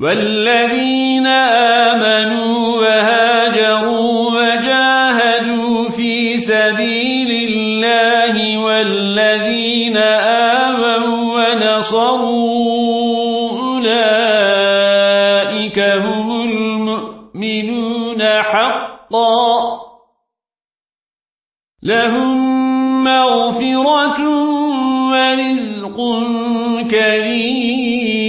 والذين آمنوا وهاجروا وجاهدوا في سبيل الله والذين آمنوا ونصروا أولئك هم المؤمنون حقا. لهم مغفرة ورزق كريم.